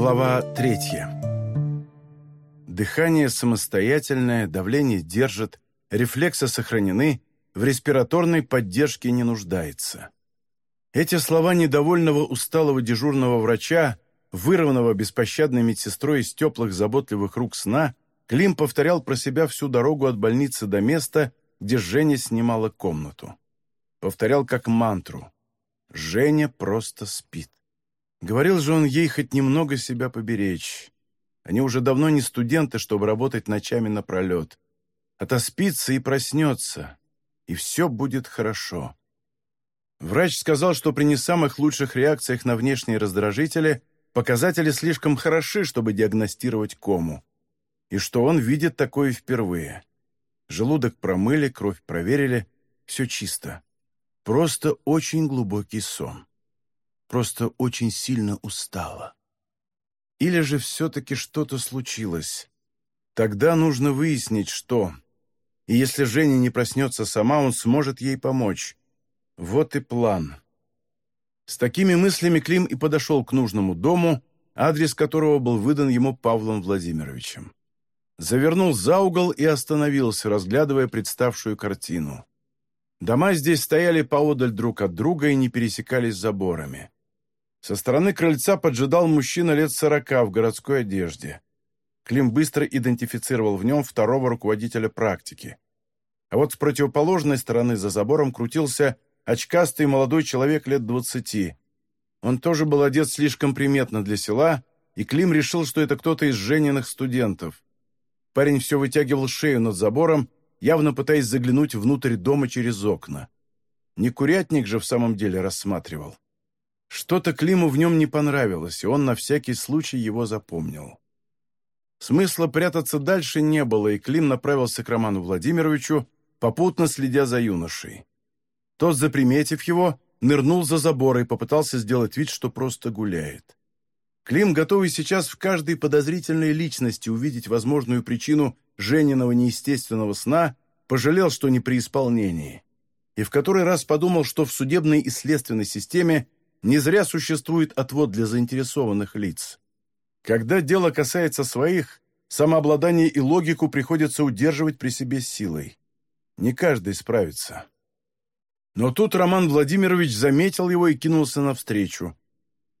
Глава третья. Дыхание самостоятельное, давление держит, рефлексы сохранены, в респираторной поддержке не нуждается. Эти слова недовольного усталого дежурного врача, вырванного беспощадной медсестрой из теплых заботливых рук сна, Клим повторял про себя всю дорогу от больницы до места, где Женя снимала комнату. Повторял как мантру. «Женя просто спит». Говорил же он ей хоть немного себя поберечь. Они уже давно не студенты, чтобы работать ночами напролет. Отоспится и проснется, и все будет хорошо. Врач сказал, что при не самых лучших реакциях на внешние раздражители показатели слишком хороши, чтобы диагностировать кому, и что он видит такое впервые. Желудок промыли, кровь проверили, все чисто. Просто очень глубокий сон просто очень сильно устала. Или же все-таки что-то случилось. Тогда нужно выяснить, что. И если Женя не проснется сама, он сможет ей помочь. Вот и план. С такими мыслями Клим и подошел к нужному дому, адрес которого был выдан ему Павлом Владимировичем. Завернул за угол и остановился, разглядывая представшую картину. Дома здесь стояли поодаль друг от друга и не пересекались заборами. Со стороны крыльца поджидал мужчина лет сорока в городской одежде. Клим быстро идентифицировал в нем второго руководителя практики. А вот с противоположной стороны за забором крутился очкастый молодой человек лет двадцати. Он тоже был одет слишком приметно для села, и Клим решил, что это кто-то из Жениных студентов. Парень все вытягивал шею над забором, явно пытаясь заглянуть внутрь дома через окна. Не курятник же в самом деле рассматривал. Что-то Климу в нем не понравилось, и он на всякий случай его запомнил. Смысла прятаться дальше не было, и Клим направился к Роману Владимировичу, попутно следя за юношей. Тот, заприметив его, нырнул за забор и попытался сделать вид, что просто гуляет. Клим, готовый сейчас в каждой подозрительной личности увидеть возможную причину Жениного неестественного сна, пожалел, что не при исполнении. И в который раз подумал, что в судебной и следственной системе не зря существует отвод для заинтересованных лиц. Когда дело касается своих, самообладание и логику приходится удерживать при себе силой. Не каждый справится. Но тут Роман Владимирович заметил его и кинулся навстречу.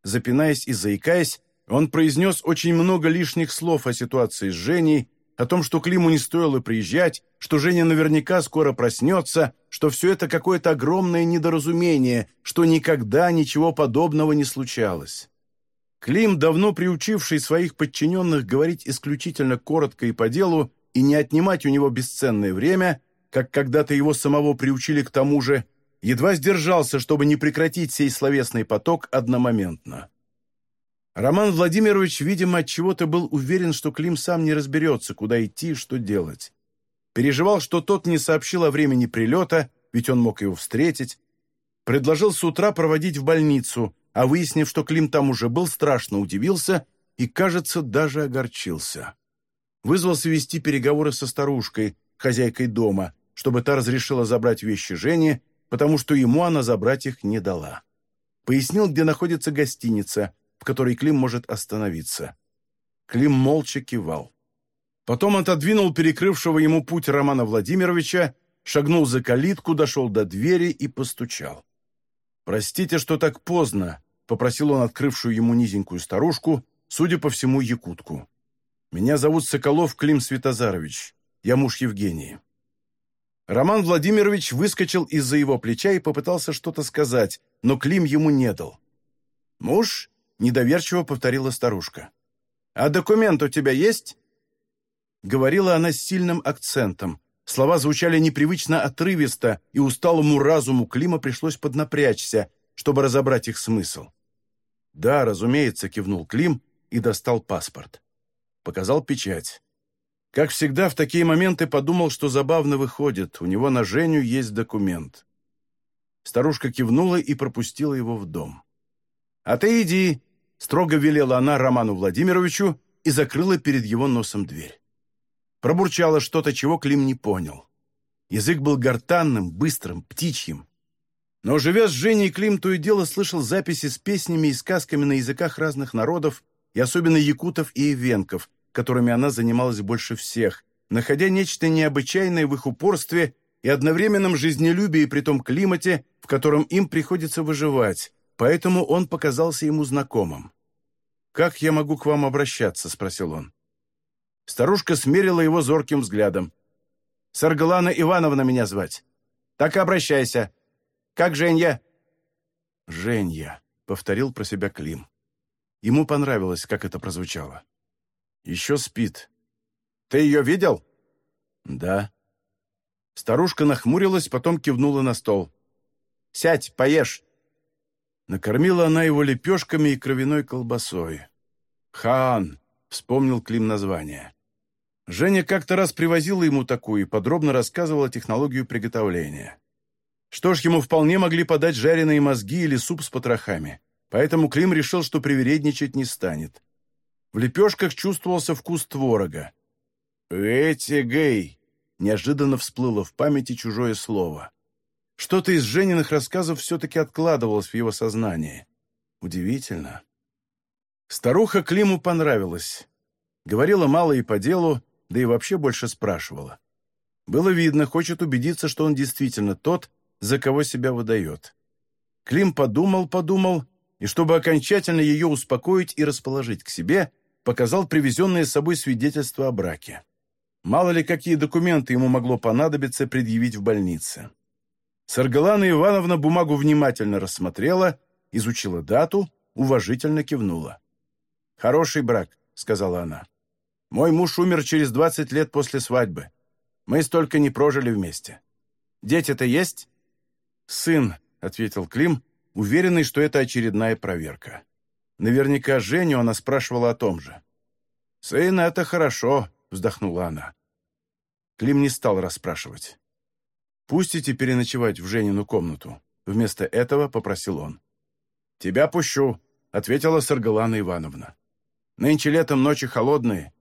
Запинаясь и заикаясь, он произнес очень много лишних слов о ситуации с Женей, о том, что Климу не стоило приезжать, что Женя наверняка скоро проснется, что все это какое-то огромное недоразумение, что никогда ничего подобного не случалось. Клим, давно приучивший своих подчиненных говорить исключительно коротко и по делу и не отнимать у него бесценное время, как когда-то его самого приучили к тому же, едва сдержался, чтобы не прекратить сей словесный поток одномоментно. Роман Владимирович, видимо, от чего-то был уверен, что Клим сам не разберется, куда идти и что делать. Переживал, что тот не сообщил о времени прилета, ведь он мог его встретить. Предложил с утра проводить в больницу, а выяснив, что Клим там уже был, страшно удивился и, кажется, даже огорчился. Вызвался вести переговоры со старушкой, хозяйкой дома, чтобы та разрешила забрать вещи Жени, потому что ему она забрать их не дала. Пояснил, где находится гостиница – в которой Клим может остановиться. Клим молча кивал. Потом отодвинул перекрывшего ему путь Романа Владимировича, шагнул за калитку, дошел до двери и постучал. «Простите, что так поздно», — попросил он открывшую ему низенькую старушку, судя по всему, якутку. «Меня зовут Соколов Клим Светозарович. Я муж Евгении». Роман Владимирович выскочил из-за его плеча и попытался что-то сказать, но Клим ему не дал. «Муж? Недоверчиво повторила старушка. «А документ у тебя есть?» Говорила она с сильным акцентом. Слова звучали непривычно отрывисто, и усталому разуму Клима пришлось поднапрячься, чтобы разобрать их смысл. «Да, разумеется», — кивнул Клим и достал паспорт. Показал печать. Как всегда, в такие моменты подумал, что забавно выходит, у него на Женю есть документ. Старушка кивнула и пропустила его в дом. «А ты иди, строго велела она Роману Владимировичу и закрыла перед его носом дверь. Пробурчала что-то, чего Клим не понял. Язык был гортанным, быстрым, птичьим. Но, живя с Женей, Клим то и дело слышал записи с песнями и сказками на языках разных народов, и особенно якутов и ивенков, которыми она занималась больше всех, находя нечто необычайное в их упорстве и одновременном жизнелюбии при том климате, в котором им приходится выживать, поэтому он показался ему знакомым. «Как я могу к вам обращаться?» — спросил он. Старушка смерила его зорким взглядом. «Саргалана Ивановна меня звать. Так и обращайся. Как Женя?» «Женя», — повторил про себя Клим. Ему понравилось, как это прозвучало. «Еще спит». «Ты ее видел?» «Да». Старушка нахмурилась, потом кивнула на стол. «Сядь, поешь». Накормила она его лепешками и кровяной колбасой. «Хаан», — вспомнил Клим название. Женя как-то раз привозила ему такую и подробно рассказывала технологию приготовления. Что ж, ему вполне могли подать жареные мозги или суп с потрохами, поэтому Клим решил, что привередничать не станет. В лепешках чувствовался вкус творога. «Эти гей!» — неожиданно всплыло в памяти чужое слово. Что-то из Жениных рассказов все-таки откладывалось в его сознании. Удивительно. Старуха Климу понравилась. Говорила мало и по делу, да и вообще больше спрашивала. Было видно, хочет убедиться, что он действительно тот, за кого себя выдает. Клим подумал-подумал, и чтобы окончательно ее успокоить и расположить к себе, показал привезенное с собой свидетельство о браке. Мало ли, какие документы ему могло понадобиться предъявить в больнице. Саргалана Ивановна бумагу внимательно рассмотрела, изучила дату, уважительно кивнула. «Хороший брак», — сказала она. Мой муж умер через 20 лет после свадьбы. Мы столько не прожили вместе. Дети-то есть?» «Сын», — ответил Клим, уверенный, что это очередная проверка. Наверняка Женю она спрашивала о том же. «Сын, это хорошо», — вздохнула она. Клим не стал расспрашивать. «Пустите переночевать в Женину комнату», — вместо этого попросил он. «Тебя пущу», — ответила Саргалана Ивановна. «Нынче летом ночи холодные,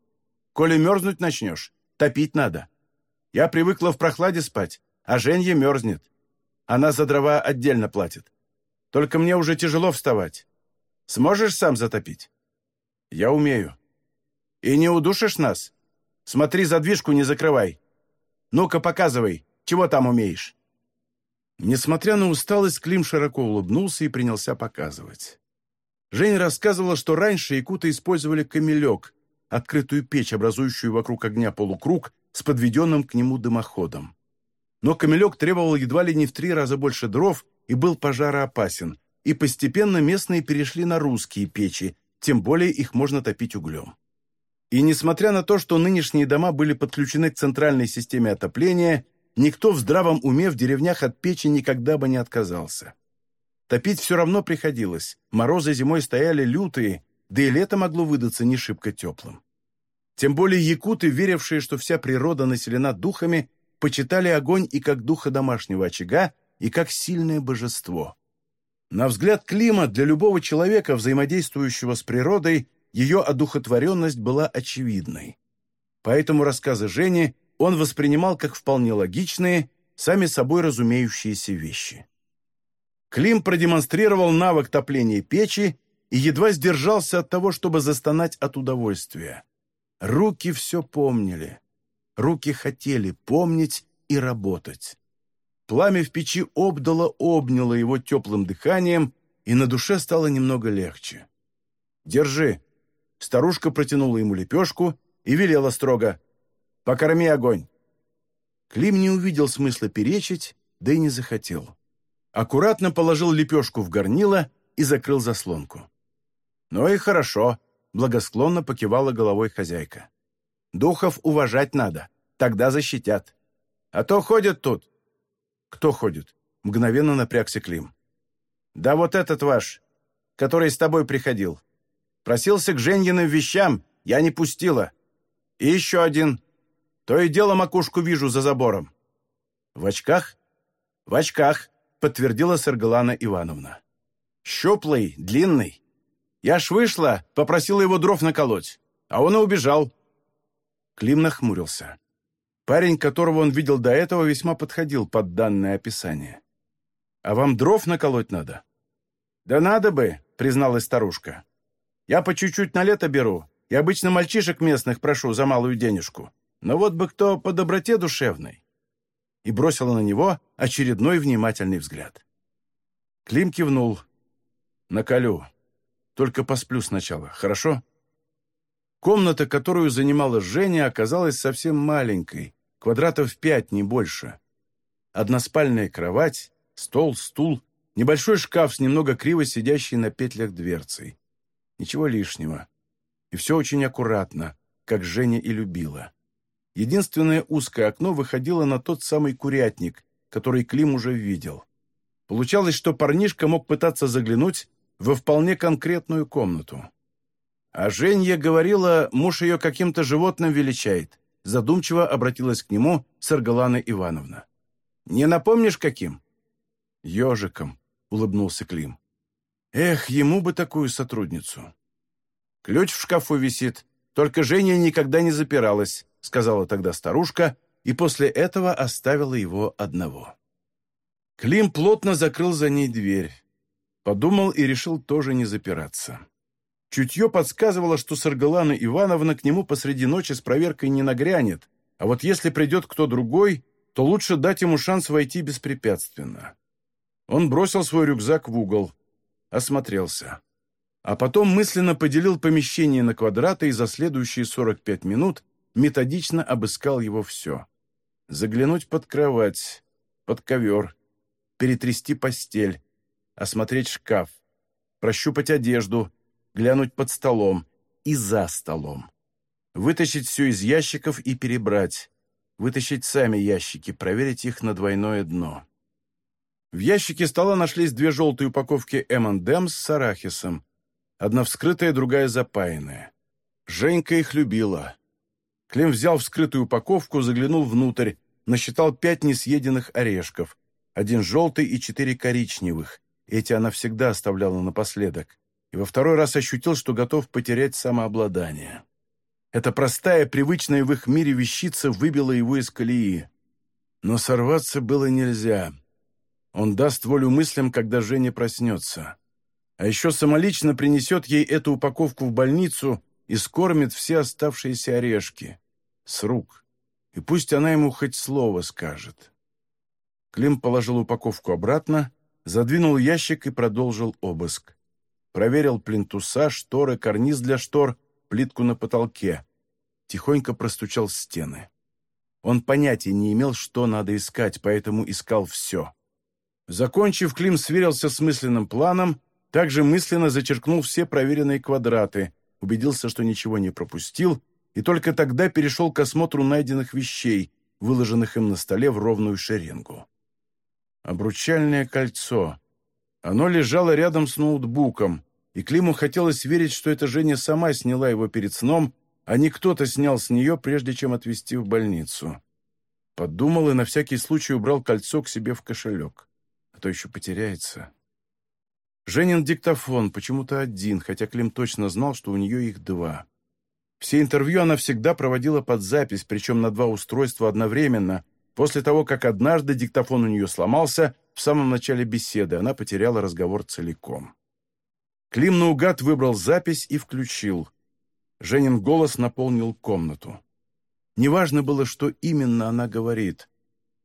Коли мерзнуть начнешь, топить надо. Я привыкла в прохладе спать, а Женя мерзнет. Она за дрова отдельно платит. Только мне уже тяжело вставать. Сможешь сам затопить? Я умею. И не удушишь нас? Смотри, задвижку не закрывай. Ну-ка, показывай, чего там умеешь?» Несмотря на усталость, Клим широко улыбнулся и принялся показывать. Женя рассказывала, что раньше якуты использовали камелек, открытую печь, образующую вокруг огня полукруг с подведенным к нему дымоходом. Но камелек требовал едва ли не в три раза больше дров и был пожароопасен, и постепенно местные перешли на русские печи, тем более их можно топить углем. И несмотря на то, что нынешние дома были подключены к центральной системе отопления, никто в здравом уме в деревнях от печи никогда бы не отказался. Топить все равно приходилось, морозы зимой стояли лютые, да и лето могло выдаться не шибко теплым. Тем более якуты, верившие, что вся природа населена духами, почитали огонь и как духа домашнего очага, и как сильное божество. На взгляд Клима, для любого человека, взаимодействующего с природой, ее одухотворенность была очевидной. Поэтому рассказы Жени он воспринимал как вполне логичные, сами собой разумеющиеся вещи. Клим продемонстрировал навык топления печи и едва сдержался от того, чтобы застонать от удовольствия. Руки все помнили. Руки хотели помнить и работать. Пламя в печи обдало, обняло его теплым дыханием, и на душе стало немного легче. «Держи!» Старушка протянула ему лепешку и велела строго. «Покорми огонь!» Клим не увидел смысла перечить, да и не захотел. Аккуратно положил лепешку в горнило и закрыл заслонку. «Ну и хорошо», — благосклонно покивала головой хозяйка. «Духов уважать надо, тогда защитят. А то ходят тут». «Кто ходит?» — мгновенно напрягся Клим. «Да вот этот ваш, который с тобой приходил. Просился к Женьиным вещам, я не пустила. И еще один. То и дело макушку вижу за забором». «В очках?» «В очках», — подтвердила Саргалана Ивановна. «Щуплый, длинный, я ж вышла, попросила его дров наколоть, а он и убежал». Клим нахмурился. Парень, которого он видел до этого, весьма подходил под данное описание. «А вам дров наколоть надо?» «Да надо бы», — призналась старушка. Я по чуть-чуть на лето беру, и обычно мальчишек местных прошу за малую денежку. Но вот бы кто по доброте душевной». И бросила на него очередной внимательный взгляд. Клим кивнул. «Наколю. Только посплю сначала, хорошо?» Комната, которую занимала Женя, оказалась совсем маленькой, квадратов пять, не больше. Односпальная кровать, стол, стул, небольшой шкаф с немного криво сидящей на петлях дверцей. Ничего лишнего. И все очень аккуратно, как Женя и любила. Единственное узкое окно выходило на тот самый курятник, который Клим уже видел. Получалось, что парнишка мог пытаться заглянуть во вполне конкретную комнату. А Женя говорила, муж ее каким-то животным величает. Задумчиво обратилась к нему Саргалана Ивановна. «Не напомнишь, каким?» «Ежиком», — улыбнулся Клим. «Эх, ему бы такую сотрудницу». «Ключ в шкафу висит, только Женя никогда не запиралась», — сказала тогда старушка, и после этого оставила его одного. Клим плотно закрыл за ней дверь. Подумал и решил тоже не запираться. Чутье подсказывало, что Саргалана Ивановна к нему посреди ночи с проверкой не нагрянет, а вот если придет кто другой, то лучше дать ему шанс войти беспрепятственно. Он бросил свой рюкзак в угол, осмотрелся. А потом мысленно поделил помещение на квадраты и за следующие 45 минут методично обыскал его все. Заглянуть под кровать, под ковер, перетрясти постель, осмотреть шкаф, прощупать одежду, глянуть под столом и за столом. Вытащить все из ящиков и перебрать. Вытащить сами ящики, проверить их на двойное дно. В ящике стола нашлись две желтые упаковки M&M's с арахисом. Одна вскрытая, другая запаянная. Женька их любила. Клим взял вскрытую упаковку, заглянул внутрь, насчитал пять несъеденных орешков. Один желтый и четыре коричневых. Эти она всегда оставляла напоследок и во второй раз ощутил, что готов потерять самообладание. Эта простая, привычная в их мире вещица выбила его из колеи. Но сорваться было нельзя. Он даст волю мыслям, когда Женя проснется. А еще самолично принесет ей эту упаковку в больницу и скормит все оставшиеся орешки. С рук. И пусть она ему хоть слово скажет. Клим положил упаковку обратно, задвинул ящик и продолжил обыск. Проверил плинтуса, шторы, карниз для штор, плитку на потолке. Тихонько простучал стены. Он понятия не имел, что надо искать, поэтому искал все. Закончив, Клим сверился с мысленным планом, также мысленно зачеркнул все проверенные квадраты, убедился, что ничего не пропустил, и только тогда перешел к осмотру найденных вещей, выложенных им на столе в ровную шеренгу. Обручальное кольцо. Оно лежало рядом с ноутбуком, и Климу хотелось верить, что эта Женя сама сняла его перед сном, а не кто-то снял с нее, прежде чем отвезти в больницу. Подумал и на всякий случай убрал кольцо к себе в кошелек, а то еще потеряется. Женин диктофон почему-то один, хотя Клим точно знал, что у нее их два. Все интервью она всегда проводила под запись, причем на два устройства одновременно. После того, как однажды диктофон у нее сломался, в самом начале беседы она потеряла разговор целиком. Клим наугад выбрал запись и включил. Женин голос наполнил комнату. Неважно было, что именно она говорит.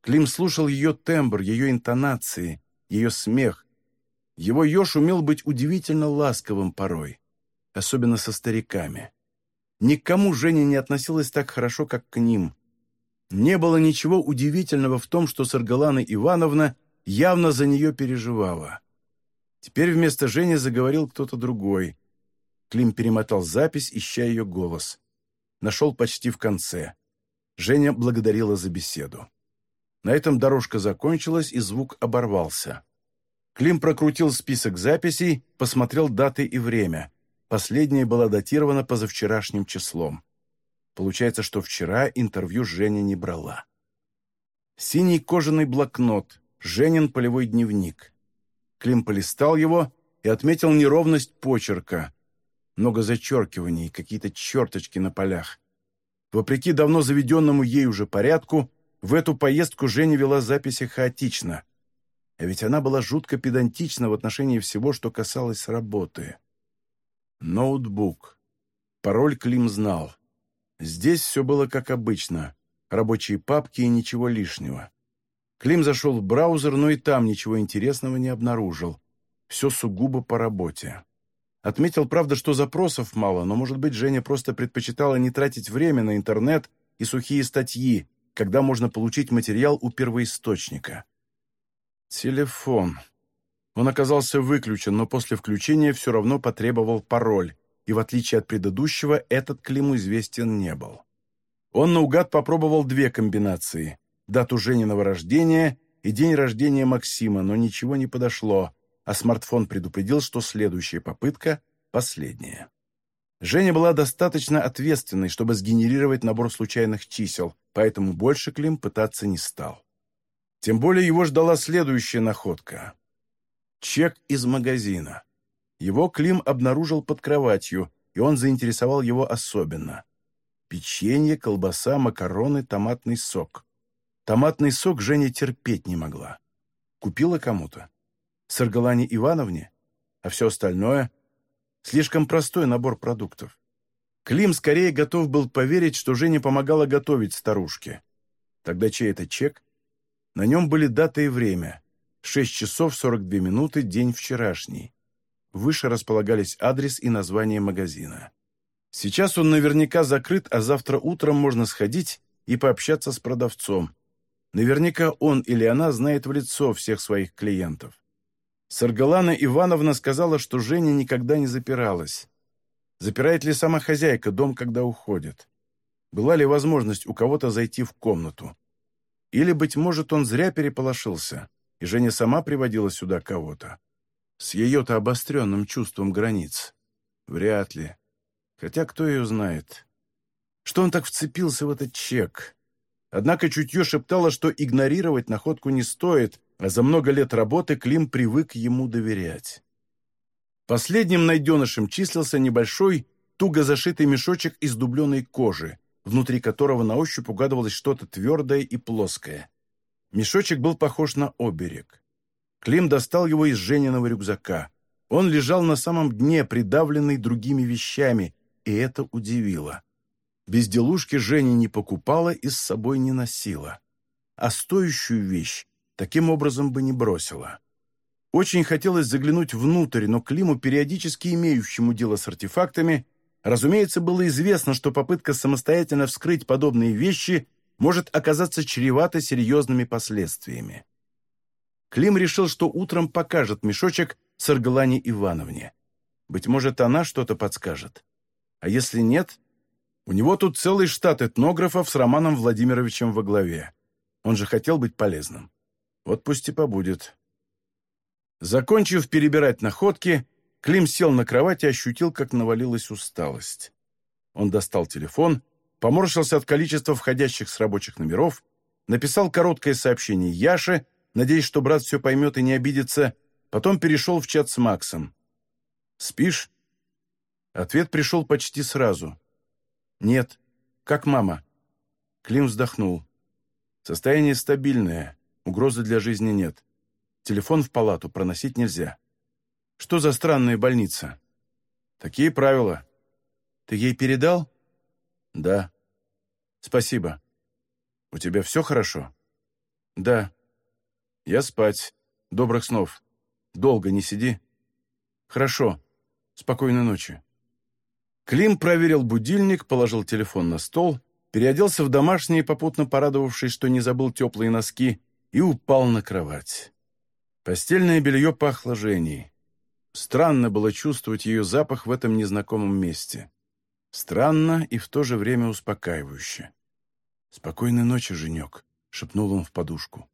Клим слушал ее тембр, ее интонации, ее смех. Его еж умел быть удивительно ласковым порой, особенно со стариками. Ни к кому Женя не относилась так хорошо, как к ним. Не было ничего удивительного в том, что Саргалана Ивановна явно за нее переживала. Теперь вместо Жени заговорил кто-то другой. Клим перемотал запись, ища ее голос. Нашел почти в конце. Женя благодарила за беседу. На этом дорожка закончилась, и звук оборвался. Клим прокрутил список записей, посмотрел даты и время. Последняя была датирована позавчерашним числом. Получается, что вчера интервью Женя не брала. Синий кожаный блокнот, Женин полевой дневник. Клим полистал его и отметил неровность почерка. Много зачеркиваний, какие-то черточки на полях. Вопреки давно заведенному ей уже порядку, в эту поездку Женя вела записи хаотично. А ведь она была жутко педантична в отношении всего, что касалось работы. Ноутбук. Пароль Клим знал. Здесь все было как обычно. Рабочие папки и ничего лишнего. Клим зашел в браузер, но и там ничего интересного не обнаружил. Все сугубо по работе. Отметил, правда, что запросов мало, но, может быть, Женя просто предпочитала не тратить время на интернет и сухие статьи, когда можно получить материал у первоисточника. Телефон. Он оказался выключен, но после включения все равно потребовал пароль, и в отличие от предыдущего, этот Климу известен не был. Он наугад попробовал две комбинации – дату Жениного рождения и день рождения Максима, но ничего не подошло, а смартфон предупредил, что следующая попытка – последняя. Женя была достаточно ответственной, чтобы сгенерировать набор случайных чисел, поэтому больше Клим пытаться не стал. Тем более его ждала следующая находка. Чек из магазина. Его Клим обнаружил под кроватью, и он заинтересовал его особенно. Печенье, колбаса, макароны, томатный сок. Томатный сок Женя терпеть не могла. Купила кому-то. Саргалане Ивановне? А все остальное? Слишком простой набор продуктов. Клим скорее готов был поверить, что Женя помогала готовить старушке. Тогда чей это чек? На нем были дата и время. 6 часов 42 минуты, день вчерашний. Выше располагались адрес и название магазина. Сейчас он наверняка закрыт, а завтра утром можно сходить и пообщаться с продавцом. Наверняка он или она знает в лицо всех своих клиентов. Саргалана Ивановна сказала, что Женя никогда не запиралась. Запирает ли сама хозяйка дом, когда уходит? Была ли возможность у кого-то зайти в комнату? Или, быть может, он зря переполошился, и Женя сама приводила сюда кого-то. С ее-то обостренным чувством границ. Вряд ли. Хотя кто ее знает. Что он так вцепился в этот чек? Однако чутье шептало, что игнорировать находку не стоит, а за много лет работы Клим привык ему доверять. Последним найденышем числился небольшой, туго зашитый мешочек из дубленой кожи, внутри которого на ощупь угадывалось что-то твердое и плоское. Мешочек был похож на оберег. Клим достал его из Жениного рюкзака. Он лежал на самом дне, придавленный другими вещами, и это удивило. Безделушки Женя не покупала и с собой не носила. А стоящую вещь таким образом бы не бросила. Очень хотелось заглянуть внутрь, но Климу, периодически имеющему дело с артефактами, Разумеется, было известно, что попытка самостоятельно вскрыть подобные вещи может оказаться чревата серьезными последствиями. Клим решил, что утром покажет мешочек Саргалане Ивановне. Быть может, она что-то подскажет. А если нет, у него тут целый штат этнографов с Романом Владимировичем во главе. Он же хотел быть полезным. Вот пусть и побудет. Закончив перебирать находки, Клим сел на кровать и ощутил, как навалилась усталость. Он достал телефон, поморщился от количества входящих с рабочих номеров, написал короткое сообщение Яше, надеясь, что брат все поймет и не обидится, потом перешел в чат с Максом. «Спишь?» Ответ пришел почти сразу. «Нет. Как мама?» Клим вздохнул. «Состояние стабильное. Угрозы для жизни нет. Телефон в палату проносить нельзя». Что за странная больница? Такие правила. Ты ей передал? Да. Спасибо. У тебя все хорошо? Да. Я спать. Добрых снов. Долго не сиди. Хорошо. Спокойной ночи. Клим проверил будильник, положил телефон на стол, переоделся в домашние, попутно порадовавшись, что не забыл теплые носки, и упал на кровать. Постельное белье пахло Женей. Странно было чувствовать ее запах в этом незнакомом месте. Странно и в то же время успокаивающе. «Спокойной ночи, Женек», — шепнул он в подушку.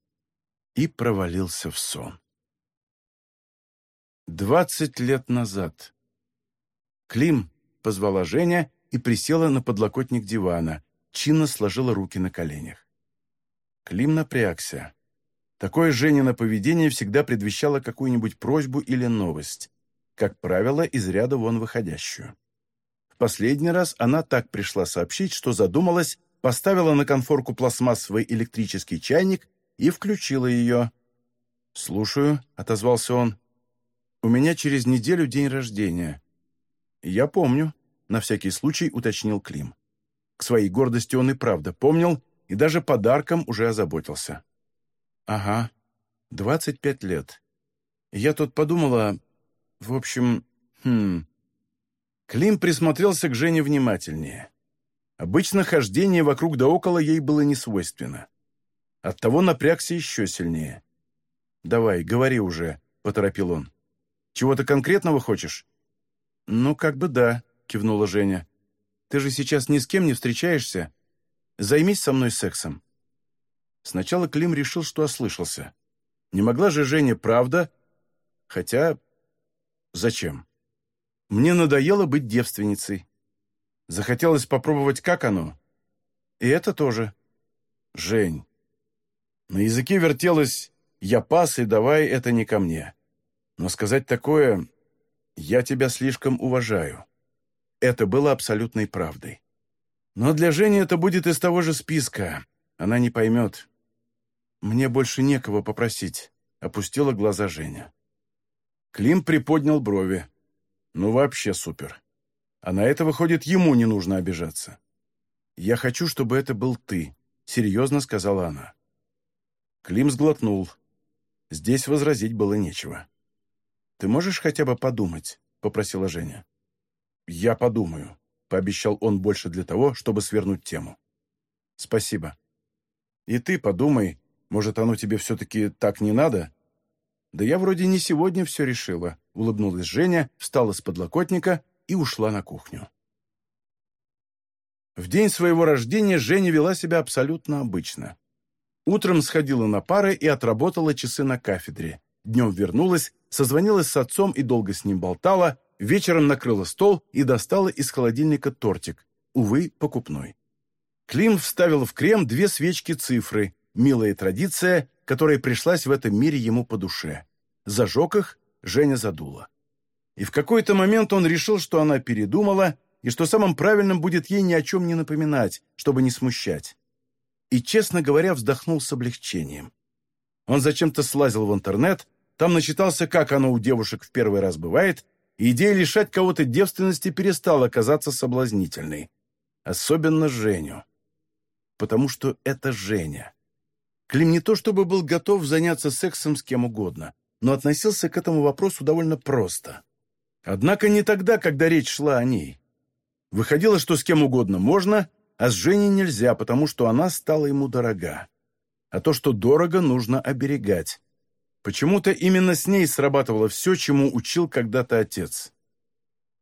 И провалился в сон. Двадцать лет назад. «Клим», — позвала Женя и присела на подлокотник дивана, чинно сложила руки на коленях. Клим напрягся. Такое Женино поведение всегда предвещало какую-нибудь просьбу или новость, как правило, из ряда вон выходящую. В последний раз она так пришла сообщить, что задумалась, поставила на конфорку пластмассовый электрический чайник и включила ее. «Слушаю», — отозвался он. «У меня через неделю день рождения». «Я помню», — на всякий случай уточнил Клим. К своей гордости он и правда помнил, и даже подарком уже озаботился. «Ага, двадцать пять лет. Я тут подумала... В общем, хм...» Клим присмотрелся к Жене внимательнее. Обычно хождение вокруг да около ей было не свойственно. Оттого напрягся еще сильнее. «Давай, говори уже», — поторопил он. «Чего-то конкретного хочешь?» «Ну, как бы да», — кивнула Женя. «Ты же сейчас ни с кем не встречаешься. Займись со мной сексом». Сначала Клим решил, что ослышался. Не могла же Женя правда? Хотя... Зачем? Мне надоело быть девственницей. Захотелось попробовать, как оно. И это тоже. Жень. На языке вертелось «я пас, и давай, это не ко мне». Но сказать такое «я тебя слишком уважаю» это было абсолютной правдой. Но для Жени это будет из того же списка. Она не поймет. «Мне больше некого попросить», — опустила глаза Женя. Клим приподнял брови. «Ну, вообще супер. А на это, выходит, ему не нужно обижаться. «Я хочу, чтобы это был ты», — серьезно сказала она. Клим сглотнул. Здесь возразить было нечего. «Ты можешь хотя бы подумать?» — попросила Женя. «Я подумаю», — пообещал он больше для того, чтобы свернуть тему. «Спасибо. И ты подумай, может, оно тебе все-таки так не надо?» «Да я вроде не сегодня все решила», — улыбнулась Женя, встала с подлокотника и ушла на кухню. В день своего рождения Женя вела себя абсолютно обычно. Утром сходила на пары и отработала часы на кафедре. Днем вернулась, созвонилась с отцом и долго с ним болтала, вечером накрыла стол и достала из холодильника тортик, увы, покупной. Клим вставил в крем две свечки цифры, милая традиция, которая пришлась в этом мире ему по душе. Зажег их, Женя задула. И в какой-то момент он решил, что она передумала, и что самым правильным будет ей ни о чем не напоминать, чтобы не смущать. И, честно говоря, вздохнул с облегчением. Он зачем-то слазил в интернет, там начитался, как оно у девушек в первый раз бывает, и идея лишать кого-то девственности перестала казаться соблазнительной. Особенно Женю. Потому что это Женя. Клим не то чтобы был готов заняться сексом с кем угодно, но относился к этому вопросу довольно просто. Однако не тогда, когда речь шла о ней. Выходило, что с кем угодно можно, а с Женей нельзя, потому что она стала ему дорога. А то, что дорого, нужно оберегать. Почему-то именно с ней срабатывало все, чему учил когда-то отец.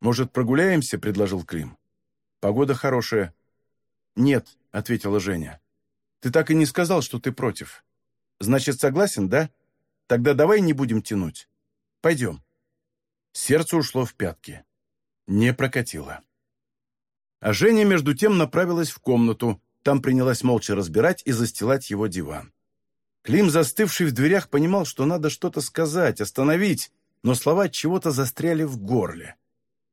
«Может, прогуляемся?» — предложил Клим. «Погода хорошая». «Нет», — ответила Женя. «Ты так и не сказал, что ты против. Значит, согласен, да? Тогда давай не будем тянуть. Пойдем». Сердце ушло в пятки. Не прокатило. А Женя, между тем, направилась в комнату. Там принялась молча разбирать и застилать его диван. Клим, застывший в дверях, понимал, что надо что-то сказать, остановить, но слова чего-то застряли в горле.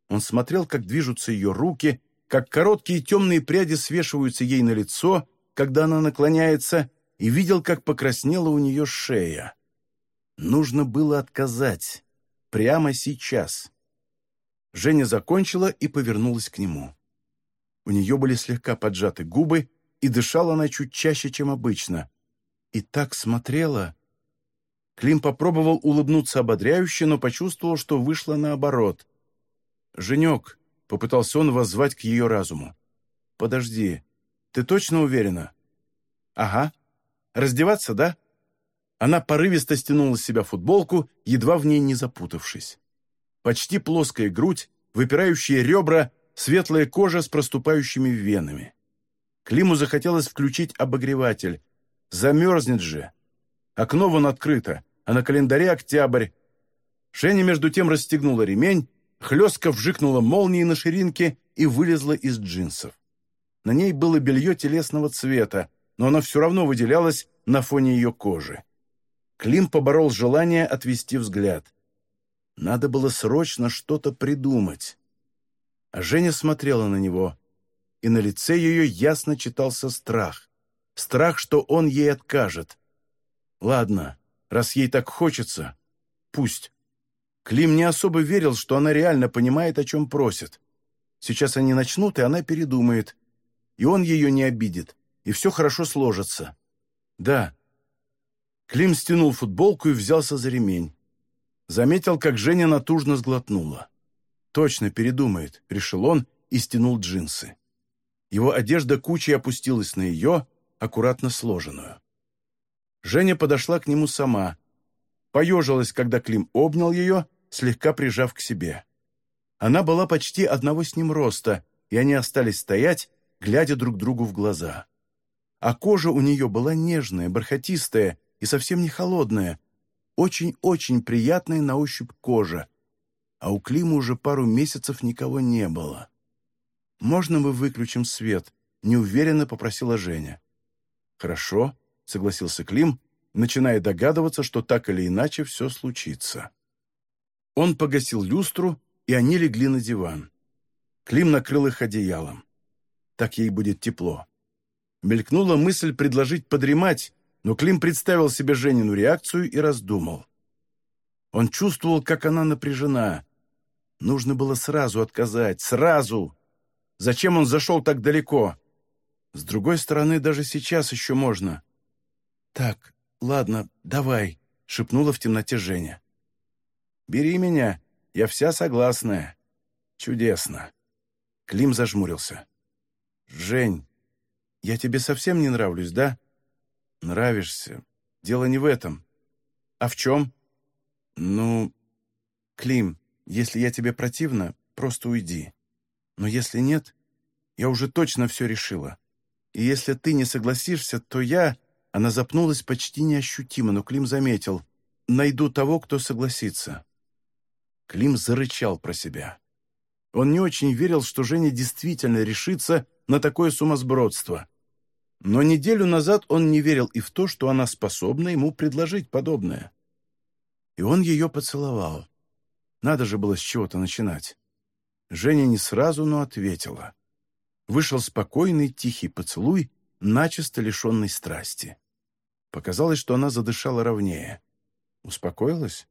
Он смотрел, как движутся ее руки, как короткие темные пряди свешиваются ей на лицо, когда она наклоняется, и видел, как покраснела у нее шея. Нужно было отказать. Прямо сейчас. Женя закончила и повернулась к нему. У нее были слегка поджаты губы, и дышала она чуть чаще, чем обычно. И так смотрела. Клим попробовал улыбнуться ободряюще, но почувствовал, что вышло наоборот. «Женек», — попытался он воззвать к ее разуму. «Подожди, ты точно уверена?» «Ага. Раздеваться, да?» Она порывисто стянула с себя футболку, едва в ней не запутавшись. Почти плоская грудь, выпирающие ребра, светлая кожа с проступающими венами. Климу захотелось включить обогреватель. Замерзнет же. Окно вон открыто, а на календаре октябрь. Женя между тем расстегнула ремень, хлестко вжикнула молнией на ширинке и вылезла из джинсов. На ней было белье телесного цвета, но оно все равно выделялось на фоне ее кожи. Клим поборол желание отвести взгляд. Надо было срочно что-то придумать. А Женя смотрела на него, и на лице ее ясно читался страх. Страх, что он ей откажет. Ладно, раз ей так хочется, пусть. Клим не особо верил, что она реально понимает, о чем просит. Сейчас они начнут, и она передумает. И он ее не обидит, и все хорошо сложится. Да. Клим стянул футболку и взялся за ремень. Заметил, как Женя натужно сглотнула. «Точно передумает», — решил он и стянул джинсы. Его одежда кучей опустилась на ее, аккуратно сложенную. Женя подошла к нему сама. Поежилась, когда Клим обнял ее, слегка прижав к себе. Она была почти одного с ним роста, и они остались стоять, глядя друг другу в глаза. А кожа у нее была нежная, бархатистая и совсем не холодная, очень-очень приятная на ощупь кожа, а у Клима уже пару месяцев никого не было. «Можно мы выключим свет?» — неуверенно попросила Женя. «Хорошо», — согласился Клим, начиная догадываться, что так или иначе все случится. Он погасил люстру, и они легли на диван. Клим накрыл их одеялом. Так ей будет тепло. Мелькнула мысль предложить подремать, но Клим представил себе Женину реакцию и раздумал. Он чувствовал, как она напряжена. Нужно было сразу отказать, сразу. Зачем он зашел так далеко? С другой стороны, даже сейчас еще можно. «Так, ладно, давай», — шепнула в темноте Женя. «Бери меня, я вся согласная. Чудесно». Клим зажмурился. «Жень, я тебе совсем не нравлюсь, да?» «Нравишься. Дело не в этом». «А в чем?» «Ну, Клим, если я тебе противна, просто уйди. Но если нет, я уже точно все решила. И если ты не согласишься, то я...» Она запнулась почти неощутимо, но Клим заметил. «Найду того, кто согласится». Клим зарычал про себя. Он не очень верил, что Женя действительно решится на такое сумасбродство. Но неделю назад он не верил и в то, что она способна ему предложить подобное. И он ее поцеловал. Надо же было с чего-то начинать. Женя не сразу, но ответила. Вышел спокойный, тихий поцелуй, начисто лишенный страсти. Показалось, что она задышала ровнее. Успокоилась?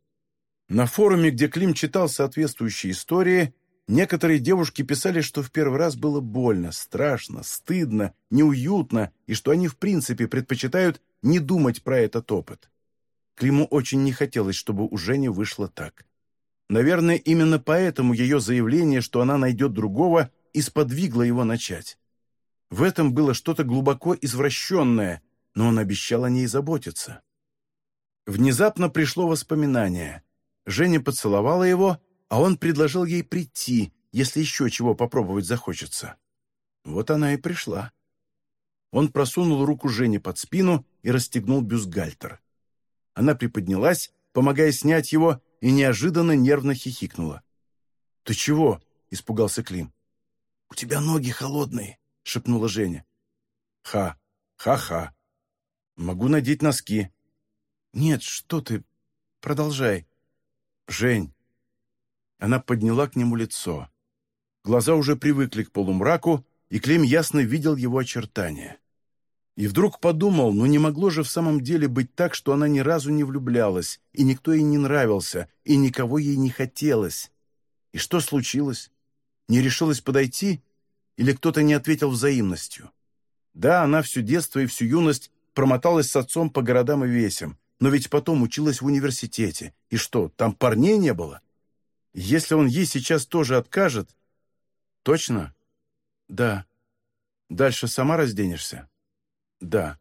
На форуме, где Клим читал соответствующие истории, некоторые девушки писали, что в первый раз было больно, страшно, стыдно, неуютно, и что они в принципе предпочитают не думать про этот опыт. Климу очень не хотелось, чтобы у Жени вышло так. Наверное, именно поэтому ее заявление, что она найдет другого, и сподвигло его начать. В этом было что-то глубоко извращенное, но он обещал о ней заботиться. Внезапно пришло воспоминание. Женя поцеловала его, а он предложил ей прийти, если еще чего попробовать захочется. Вот она и пришла. Он просунул руку Жене под спину и расстегнул бюстгальтер. Она приподнялась, помогая снять его, и неожиданно нервно хихикнула. «Ты чего?» — испугался Клим. «У тебя ноги холодные», — шепнула Женя. «Ха! Ха-ха! Могу надеть носки». «Нет, что ты? Продолжай». «Жень!» Она подняла к нему лицо. Глаза уже привыкли к полумраку, и Клим ясно видел его очертания. И вдруг подумал, ну не могло же в самом деле быть так, что она ни разу не влюблялась, и никто ей не нравился, и никого ей не хотелось. И что случилось? Не решилась подойти? Или кто-то не ответил взаимностью? Да, она все детство и всю юность промоталась с отцом по городам и весям, но ведь потом училась в университете. И что, там парней не было? Если он ей сейчас тоже откажет... Точно? Да. Дальше сама разденешься? Да.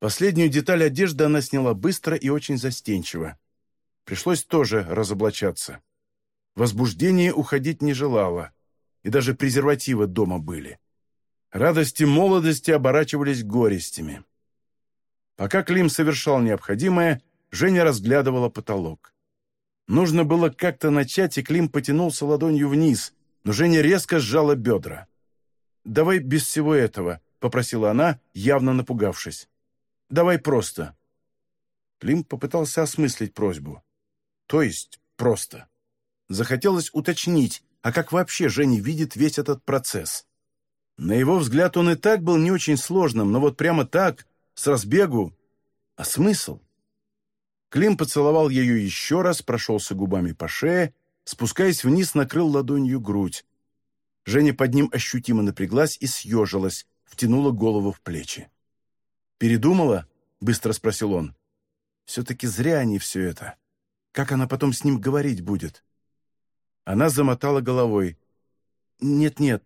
Последнюю деталь одежды она сняла быстро и очень застенчиво. Пришлось тоже разоблачаться. Возбуждение уходить не желало, и даже презервативы дома были. Радости молодости оборачивались горестями. Пока Клим совершал необходимое, Женя разглядывала потолок. Нужно было как-то начать, и Клим потянулся ладонью вниз, но Женя резко сжала бедра. «Давай без всего этого», — попросила она, явно напугавшись. «Давай просто». Клим попытался осмыслить просьбу. То есть просто. Захотелось уточнить, а как вообще Женя видит весь этот процесс. На его взгляд он и так был не очень сложным, но вот прямо так, с разбегу. А смысл? Клим поцеловал ее еще раз, прошелся губами по шее, спускаясь вниз, накрыл ладонью грудь. Женя под ним ощутимо напряглась и съежилась, втянула голову в плечи. «Передумала?» — быстро спросил он. «Все-таки зря они все это. Как она потом с ним говорить будет?» Она замотала головой. «Нет-нет,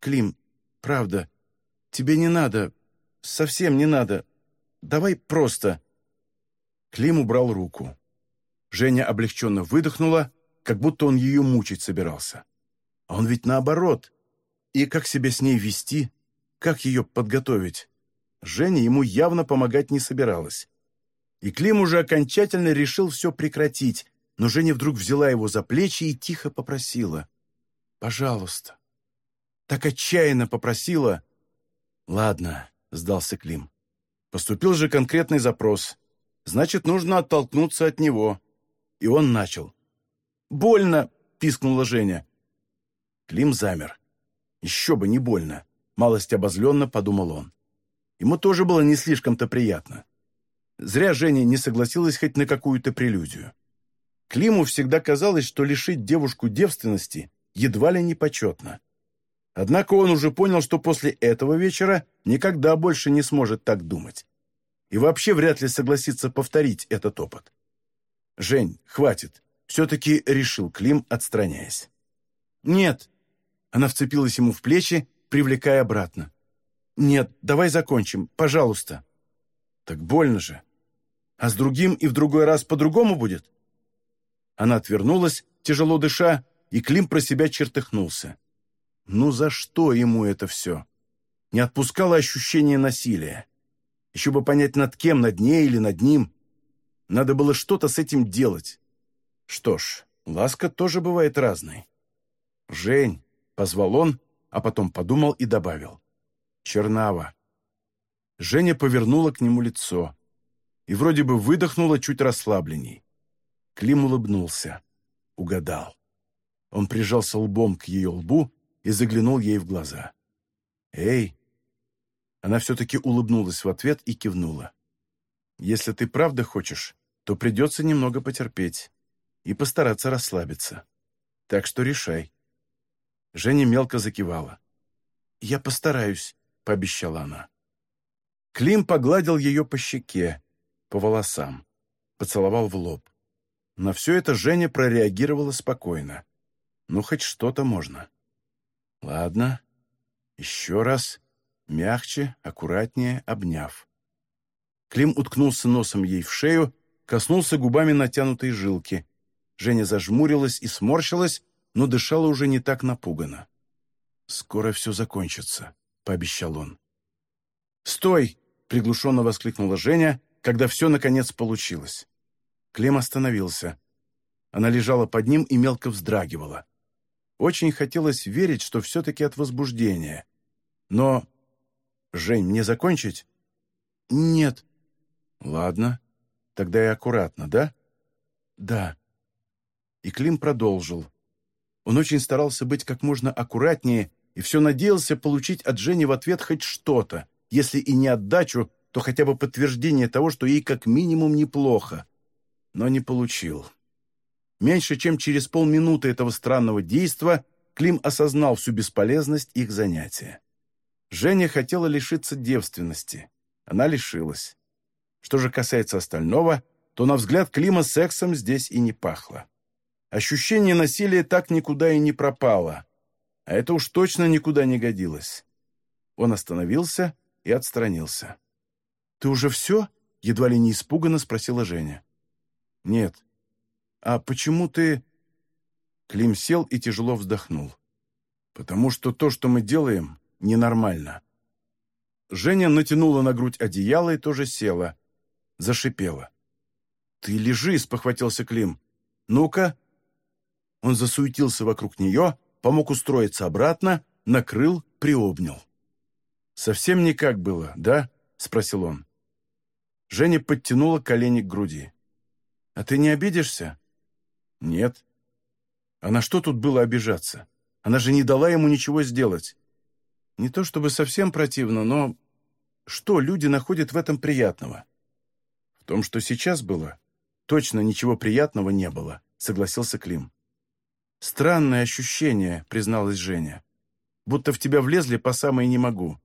Клим, правда, тебе не надо, совсем не надо. Давай просто...» Клим убрал руку. Женя облегченно выдохнула, как будто он ее мучить собирался. А он ведь наоборот. И как себя с ней вести, как ее подготовить? Женя ему явно помогать не собиралась. И Клим уже окончательно решил все прекратить, но Женя вдруг взяла его за плечи и тихо попросила. «Пожалуйста». Так отчаянно попросила. «Ладно», — сдался Клим. Поступил же конкретный запрос. Значит, нужно оттолкнуться от него. И он начал. «Больно!» — пискнула Женя. Клим замер. «Еще бы не больно!» — малость обозленно подумал он. Ему тоже было не слишком-то приятно. Зря Женя не согласилась хоть на какую-то прелюдию. Климу всегда казалось, что лишить девушку девственности едва ли не почетно. Однако он уже понял, что после этого вечера никогда больше не сможет так думать. И вообще вряд ли согласится повторить этот опыт. «Жень, хватит», — все-таки решил Клим, отстраняясь. «Нет». Она вцепилась ему в плечи, привлекая обратно. «Нет, давай закончим, пожалуйста». «Так больно же. А с другим и в другой раз по-другому будет?» Она отвернулась, тяжело дыша, и Клим про себя чертыхнулся. Ну за что ему это все? Не отпускало ощущение насилия. Еще бы понять, над кем, над ней или над ним. Надо было что-то с этим делать. Что ж, ласка тоже бывает разной. «Жень», — позвал он, а потом подумал и добавил. «Чернава». Женя повернула к нему лицо и вроде бы выдохнула чуть расслабленней. Клим улыбнулся. Угадал. Он прижался лбом к ее лбу и заглянул ей в глаза. «Эй!» Она все-таки улыбнулась в ответ и кивнула. «Если ты правда хочешь, то придется немного потерпеть и постараться расслабиться. Так что решай». Женя мелко закивала. «Я постараюсь», — пообещала она. Клим погладил ее по щеке, по волосам, поцеловал в лоб. На все это Женя прореагировала спокойно. Ну, хоть что-то можно. Ладно. Еще раз. Мягче, аккуратнее, обняв. Клим уткнулся носом ей в шею, коснулся губами натянутой жилки. Женя зажмурилась и сморщилась, но дышала уже не так напуганно. «Скоро все закончится», — пообещал он. «Стой!» — приглушенно воскликнула Женя, когда все, наконец, получилось. Клем остановился. Она лежала под ним и мелко вздрагивала. Очень хотелось верить, что все-таки от возбуждения. Но... «Жень, мне закончить?» «Нет». «Ладно. Тогда и аккуратно, да?» «Да». И Клим продолжил. Он очень старался быть как можно аккуратнее и все надеялся получить от Жени в ответ хоть что-то, если и не отдачу, то хотя бы подтверждение того, что ей как минимум неплохо но не получил. Меньше чем через полминуты этого странного действа Клим осознал всю бесполезность их занятия. Женя хотела лишиться девственности. Она лишилась. Что же касается остального, то, на взгляд Клима, сексом здесь и не пахло. Ощущение насилия так никуда и не пропало. А это уж точно никуда не годилось. Он остановился и отстранился. «Ты уже все?» — едва ли не испуганно спросила Женя. «Нет». «А почему ты...» Клим сел и тяжело вздохнул. «Потому что то, что мы делаем, ненормально». Женя натянула на грудь одеяло и тоже села. Зашипела. «Ты лежи», — спохватился Клим. «Ну-ка». Он засуетился вокруг нее, помог устроиться обратно, накрыл, приобнял. «Совсем никак было, да?» — спросил он. Женя подтянула колени к груди. «А ты не обидишься?» «Нет». «А на что тут было обижаться? Она же не дала ему ничего сделать». «Не то чтобы совсем противно, но что люди находят в этом приятного?» «В том, что сейчас было?» точно ничего приятного не было», — согласился Клим. «Странное ощущение», — призналась Женя. «Будто в тебя влезли по самое не могу.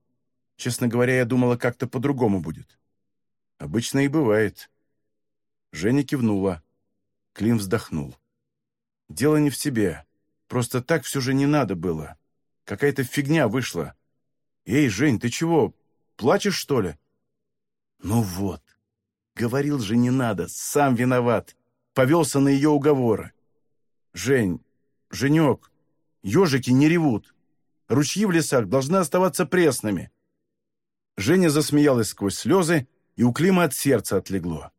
Честно говоря, я думала, как-то по-другому будет». «Обычно и бывает». Женя кивнула. Клим вздохнул. «Дело не в тебе. Просто так все же не надо было. Какая-то фигня вышла. Эй, Жень, ты чего, плачешь, что ли?» «Ну вот. Говорил же, не надо. Сам виноват. Повелся на ее уговоры. Жень, Женек, ежики не ревут. Ручьи в лесах должны оставаться пресными». Женя засмеялась сквозь слезы, и у Клима от сердца отлегло.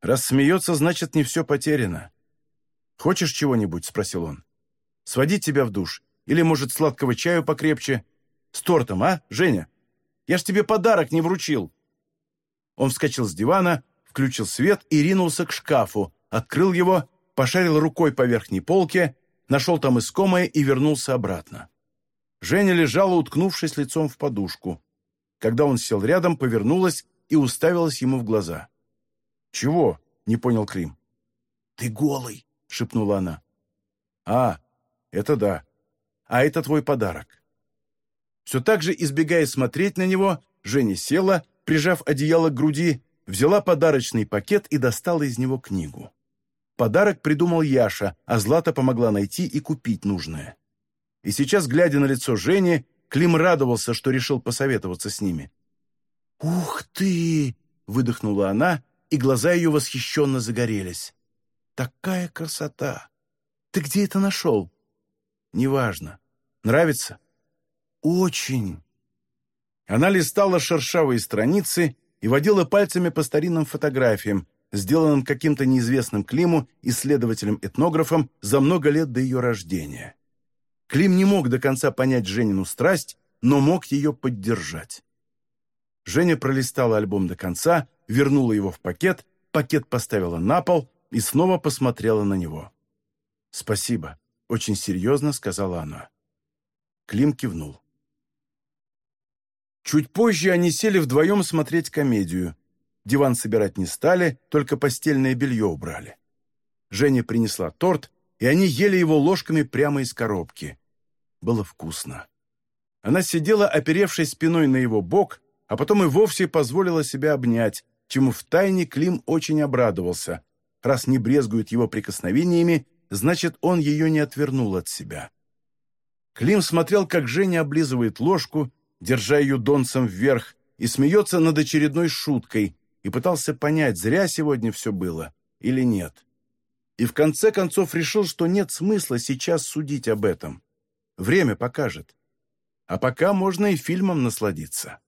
Раз смеется, значит, не все потеряно. «Хочешь чего-нибудь?» — спросил он. «Сводить тебя в душ? Или, может, сладкого чаю покрепче? С тортом, а, Женя? Я ж тебе подарок не вручил!» Он вскочил с дивана, включил свет и ринулся к шкафу, открыл его, пошарил рукой по верхней полке, нашел там искомое и вернулся обратно. Женя лежала, уткнувшись лицом в подушку. Когда он сел рядом, повернулась и уставилась ему в глаза. «Чего?» — не понял Крим. «Ты голый!» — шепнула она. «А, это да. А это твой подарок». Все так же, избегая смотреть на него, Женя села, прижав одеяло к груди, взяла подарочный пакет и достала из него книгу. Подарок придумал Яша, а Злата помогла найти и купить нужное. И сейчас, глядя на лицо Жени, Клим радовался, что решил посоветоваться с ними. «Ух ты!» — выдохнула она, и глаза ее восхищенно загорелись. «Такая красота! Ты где это нашел?» «Неважно. Нравится?» «Очень!» Она листала шершавые страницы и водила пальцами по старинным фотографиям, сделанным каким-то неизвестным Климу, исследователем-этнографом, за много лет до ее рождения. Клим не мог до конца понять Женину страсть, но мог ее поддержать. Женя пролистала альбом до конца, вернула его в пакет, пакет поставила на пол и снова посмотрела на него. «Спасибо», — очень серьезно сказала она. Клим кивнул. Чуть позже они сели вдвоем смотреть комедию. Диван собирать не стали, только постельное белье убрали. Женя принесла торт, и они ели его ложками прямо из коробки. Было вкусно. Она сидела, оперевшись спиной на его бок, а потом и вовсе позволила себя обнять, чему втайне Клим очень обрадовался. Раз не брезгует его прикосновениями, значит, он ее не отвернул от себя. Клим смотрел, как Женя облизывает ложку, держа ее донцем вверх, и смеется над очередной шуткой, и пытался понять, зря сегодня все было или нет. И в конце концов решил, что нет смысла сейчас судить об этом. Время покажет. А пока можно и фильмом насладиться.